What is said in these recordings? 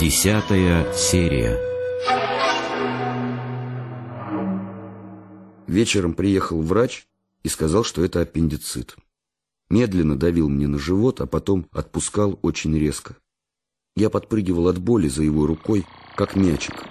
Десятая серия. Вечером приехал врач и сказал, что это аппендицит. Медленно давил мне на живот, а потом отпускал очень резко. Я подпрыгивал от боли за его рукой, как мячик.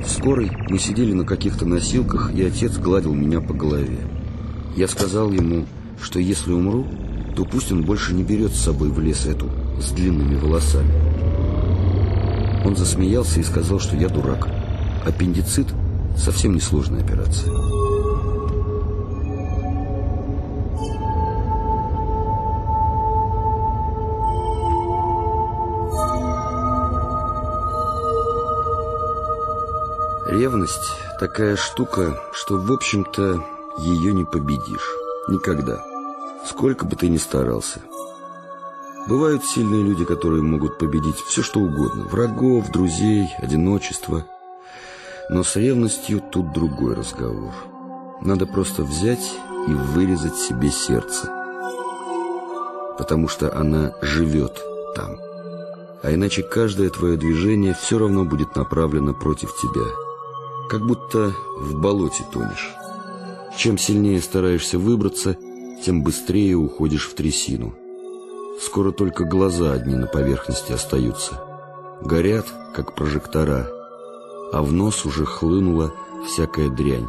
В скорой мы сидели на каких-то носилках, и отец гладил меня по голове. Я сказал ему, что если умру, то пусть он больше не берет с собой в лес эту с длинными волосами. Он засмеялся и сказал, что я дурак. Аппендицит – совсем несложная операция. Ревность – такая штука, что, в общем-то, ее не победишь. Никогда. Сколько бы ты ни старался. Бывают сильные люди, которые могут победить все, что угодно. Врагов, друзей, одиночество. Но с ревностью тут другой разговор. Надо просто взять и вырезать себе сердце. Потому что она живет там. А иначе каждое твое движение все равно будет направлено против тебя. Как будто в болоте тонешь. Чем сильнее стараешься выбраться, тем быстрее уходишь в трясину. Скоро только глаза одни на поверхности остаются. Горят, как прожектора, а в нос уже хлынула всякая дрянь.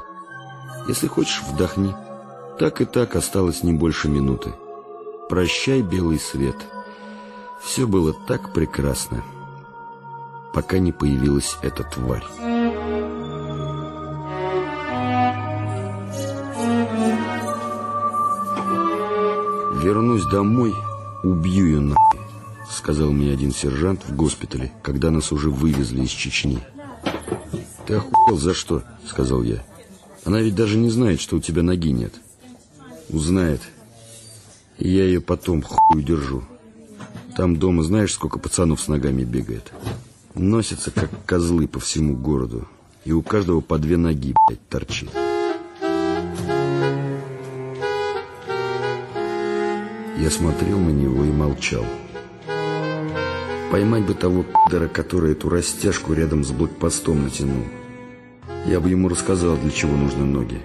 Если хочешь, вдохни. Так и так осталось не больше минуты. Прощай, белый свет. Все было так прекрасно, пока не появилась эта тварь. Вернусь домой «Убью ее нахуй», — сказал мне один сержант в госпитале, когда нас уже вывезли из Чечни. «Ты охуел за что?» — сказал я. «Она ведь даже не знает, что у тебя ноги нет». «Узнает. И я ее потом хуй держу. Там дома знаешь, сколько пацанов с ногами бегает? Носятся, как козлы по всему городу. И у каждого по две ноги, блядь, торчит». Я смотрел на него и молчал. Поймать бы того пидора, который эту растяжку рядом с блокпостом натянул. Я бы ему рассказал, для чего нужны ноги.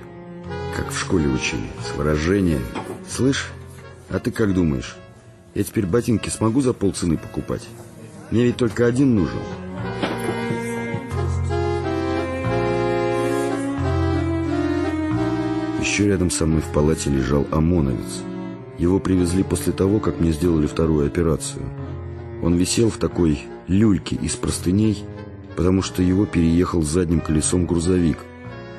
Как в школе учили. С выражения. Слышь, а ты как думаешь? Я теперь ботинки смогу за полцены покупать? Мне ведь только один нужен. Еще рядом со мной в палате лежал ОМОНовец. Его привезли после того, как мне сделали вторую операцию. Он висел в такой люльке из простыней, потому что его переехал задним колесом грузовик,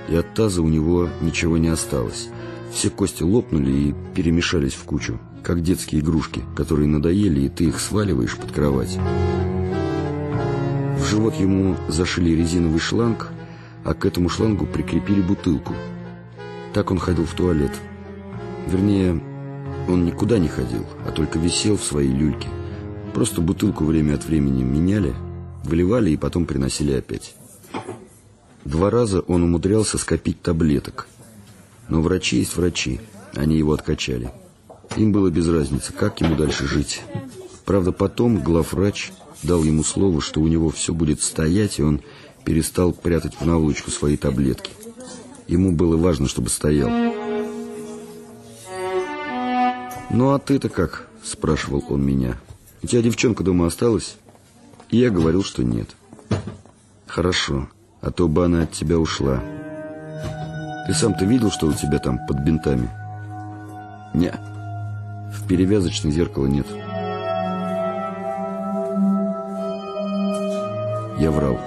и от таза у него ничего не осталось. Все кости лопнули и перемешались в кучу, как детские игрушки, которые надоели, и ты их сваливаешь под кровать. В живот ему зашили резиновый шланг, а к этому шлангу прикрепили бутылку. Так он ходил в туалет. Вернее, он никуда не ходил, а только висел в своей люльке. Просто бутылку время от времени меняли, выливали и потом приносили опять. Два раза он умудрялся скопить таблеток. Но врачи есть врачи, они его откачали. Им было без разницы, как ему дальше жить. Правда, потом главврач дал ему слово, что у него все будет стоять, и он перестал прятать в наволочку свои таблетки. Ему было важно, чтобы стоял. «Ну а ты-то как?» – спрашивал он меня. «У тебя девчонка дома осталась?» И я говорил, что нет. «Хорошо, а то бы она от тебя ушла. Ты сам-то видел, что у тебя там под бинтами?» «Не, в перевязочной зеркала нет». Я врал.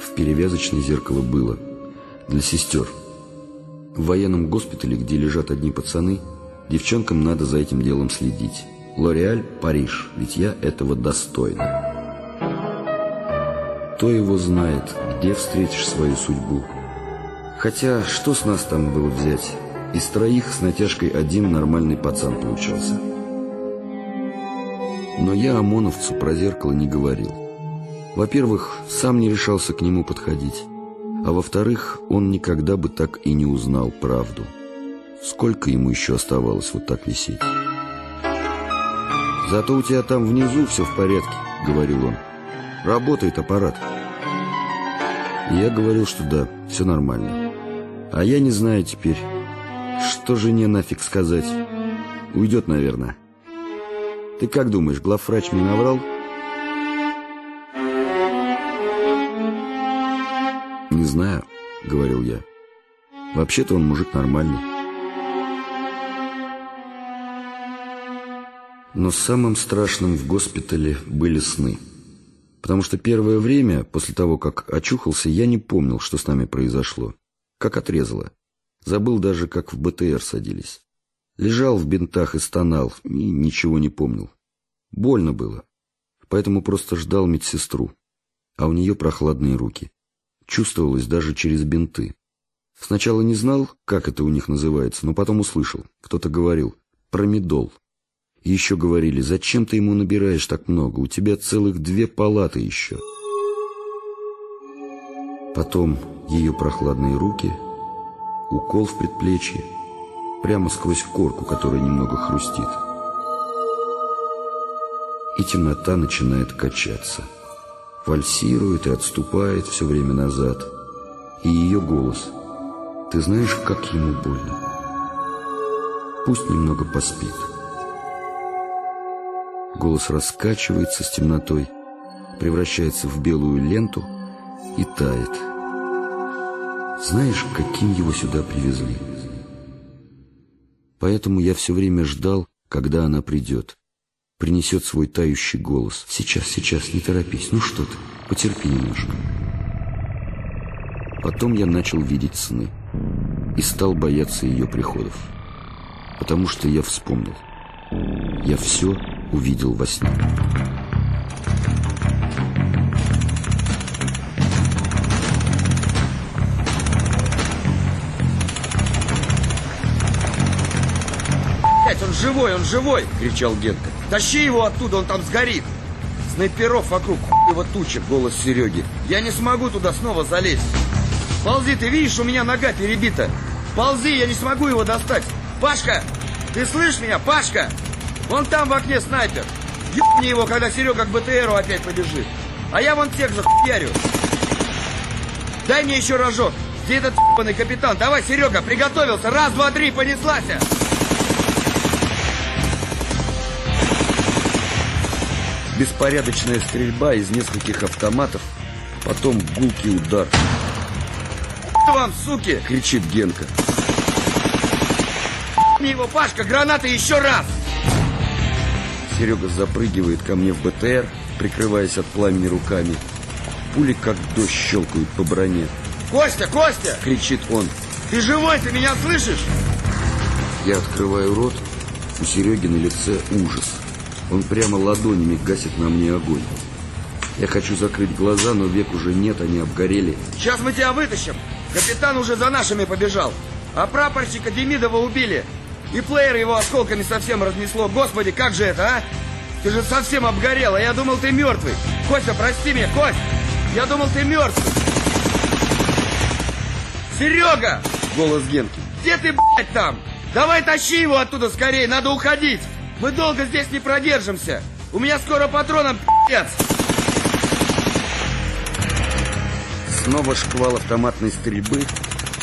В перевязочной зеркало было. Для сестер. В военном госпитале, где лежат одни пацаны – Девчонкам надо за этим делом следить. Лореаль, Париж, ведь я этого достойна. Кто его знает, где встретишь свою судьбу. Хотя, что с нас там было взять? Из троих с натяжкой один нормальный пацан получался. Но я ОМОНовцу про зеркало не говорил. Во-первых, сам не решался к нему подходить. А во-вторых, он никогда бы так и не узнал правду. Сколько ему еще оставалось вот так висеть? Зато у тебя там внизу все в порядке, говорил он. Работает аппарат. И я говорил, что да, все нормально. А я не знаю теперь, что жене нафиг сказать. Уйдет, наверное. Ты как думаешь, главврач мне наврал? Не знаю, говорил я. Вообще-то он мужик нормальный. Но самым страшным в госпитале были сны. Потому что первое время, после того, как очухался, я не помнил, что с нами произошло. Как отрезало. Забыл даже, как в БТР садились. Лежал в бинтах и стонал, и ничего не помнил. Больно было. Поэтому просто ждал медсестру. А у нее прохладные руки. Чувствовалось даже через бинты. Сначала не знал, как это у них называется, но потом услышал. Кто-то говорил «промедол». И еще говорили, зачем ты ему набираешь так много? У тебя целых две палаты еще. Потом ее прохладные руки, укол в предплечье, прямо сквозь корку, которая немного хрустит. И темнота начинает качаться. Вальсирует и отступает все время назад. И ее голос. Ты знаешь, как ему больно? Пусть немного поспит. Голос раскачивается с темнотой, превращается в белую ленту и тает. Знаешь, каким его сюда привезли? Поэтому я все время ждал, когда она придет. Принесет свой тающий голос. Сейчас, сейчас, не торопись. Ну что ты, потерпи немножко. Потом я начал видеть сны и стал бояться ее приходов. Потому что я вспомнил. Я все увидел во сне. он живой, он живой!» — кричал Генка. «Тащи его оттуда, он там сгорит!» Снайперов вокруг его туча, голос Сереги. «Я не смогу туда снова залезть!» «Ползи, ты видишь, у меня нога перебита!» «Ползи, я не смогу его достать!» «Пашка, ты слышишь меня, Пашка?» Вон там в окне снайпер. Ебни его, когда Серега к БТРу опять побежит. А я вон тех захуярю. Дай мне еще рожок. Где этот ебаный капитан? Давай, Серега, приготовился. Раз, два, три, понеслась. Беспорядочная стрельба из нескольких автоматов, потом гулкий удар. вам, суки! кричит Генка. Не его, Пашка, гранаты еще раз! Серега запрыгивает ко мне в БТР, прикрываясь от пламени руками. Пули как дождь щелкают по броне. «Костя, Костя!» — кричит он. «Ты живой, ты меня слышишь?» Я открываю рот, у Сереги на лице ужас. Он прямо ладонями гасит на мне огонь. Я хочу закрыть глаза, но век уже нет, они обгорели. Сейчас мы тебя вытащим. Капитан уже за нашими побежал. А прапорщика Демидова убили. И плеер его осколками совсем разнесло. Господи, как же это, а? Ты же совсем обгорел, а я думал, ты мертвый. Костя, прости меня, Кость. Я думал, ты мертвый. Серега! Голос Генки. Где ты, блядь, там? Давай тащи его оттуда скорее, надо уходить. Мы долго здесь не продержимся. У меня скоро патроном пи***ц. Снова шквал автоматной стрельбы,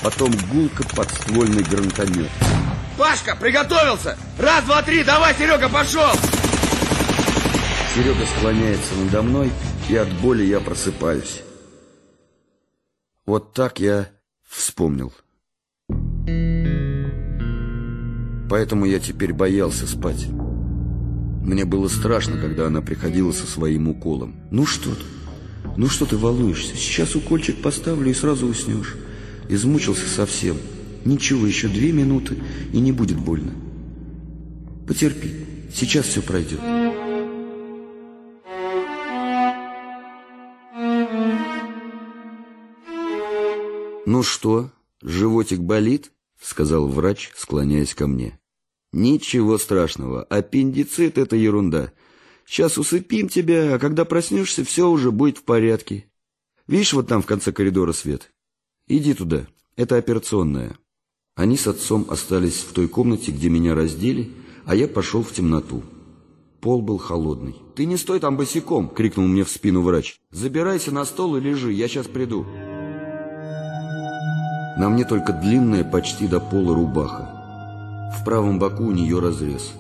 потом гулко подствольный гранатомет. Пашка, приготовился! Раз, два, три, давай, Серега, пошел! Серега склоняется надо мной, и от боли я просыпаюсь. Вот так я вспомнил. Поэтому я теперь боялся спать. Мне было страшно, когда она приходила со своим уколом. «Ну что ты? Ну что ты волнуешься? Сейчас укольчик поставлю и сразу уснешь». Измучился совсем. Ничего, еще две минуты, и не будет больно. Потерпи, сейчас все пройдет. «Ну что, животик болит?» — сказал врач, склоняясь ко мне. «Ничего страшного, аппендицит — это ерунда. Сейчас усыпим тебя, а когда проснешься, все уже будет в порядке. Видишь, вот там в конце коридора свет? Иди туда, это операционная». Они с отцом остались в той комнате, где меня раздели, а я пошел в темноту. Пол был холодный. «Ты не стой там босиком!» — крикнул мне в спину врач. «Забирайся на стол и лежи, я сейчас приду». На мне только длинная, почти до пола рубаха. В правом боку у нее разрез.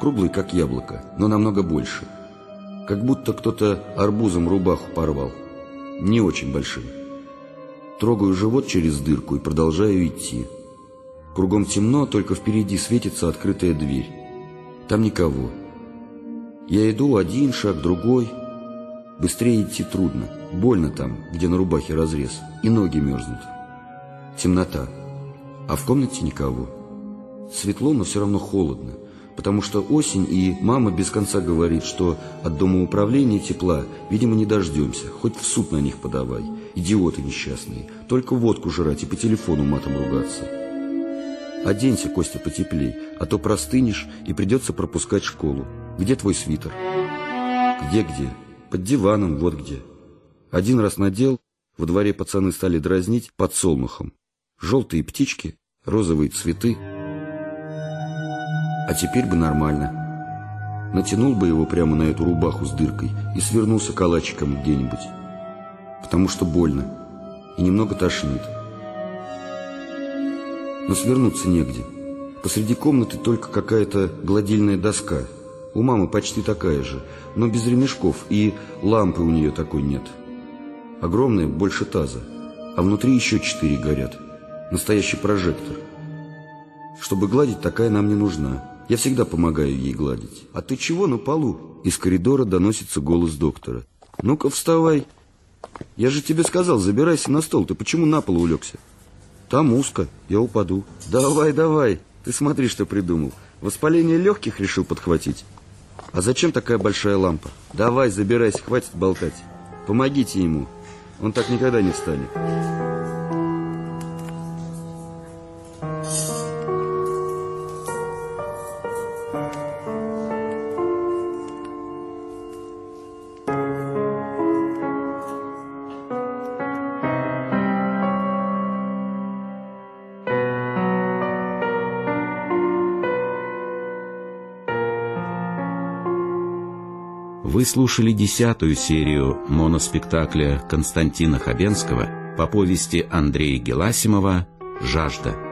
Круглый, как яблоко, но намного больше. Как будто кто-то арбузом рубаху порвал. Не очень большим. Трогаю живот через дырку и продолжаю идти. Кругом темно, только впереди светится открытая дверь. Там никого. Я иду один шаг, другой. Быстрее идти трудно. Больно там, где на рубахе разрез. И ноги мерзнут. Темнота. А в комнате никого. Светло, но все равно холодно. Потому что осень, и мама без конца говорит, что от дома управления тепла, видимо, не дождемся. Хоть в суд на них подавай. Идиоты несчастные. Только водку жрать и по телефону матом ругаться. Оденься, Костя, потеплей, а то простынешь и придется пропускать школу. Где твой свитер? Где-где? Под диваном, вот где. Один раз надел, во дворе пацаны стали дразнить под солнухом. Желтые птички, розовые цветы. А теперь бы нормально. Натянул бы его прямо на эту рубаху с дыркой и свернулся калачиком где-нибудь. Потому что больно и немного тошнит. Но свернуться негде. Посреди комнаты только какая-то гладильная доска. У мамы почти такая же, но без ремешков, и лампы у нее такой нет. Огромная, больше таза, а внутри еще четыре горят. Настоящий прожектор. Чтобы гладить, такая нам не нужна. Я всегда помогаю ей гладить. А ты чего на полу? Из коридора доносится голос доктора. Ну-ка, вставай. Я же тебе сказал, забирайся на стол. Ты почему на пол улегся? Там узко, я упаду. Давай, давай, ты смотри, что придумал. Воспаление легких решил подхватить. А зачем такая большая лампа? Давай, забирайся, хватит болтать. Помогите ему. Он так никогда не встанет. Вы слушали десятую серию моноспектакля Константина Хабенского по повести Андрея Геласимова «Жажда».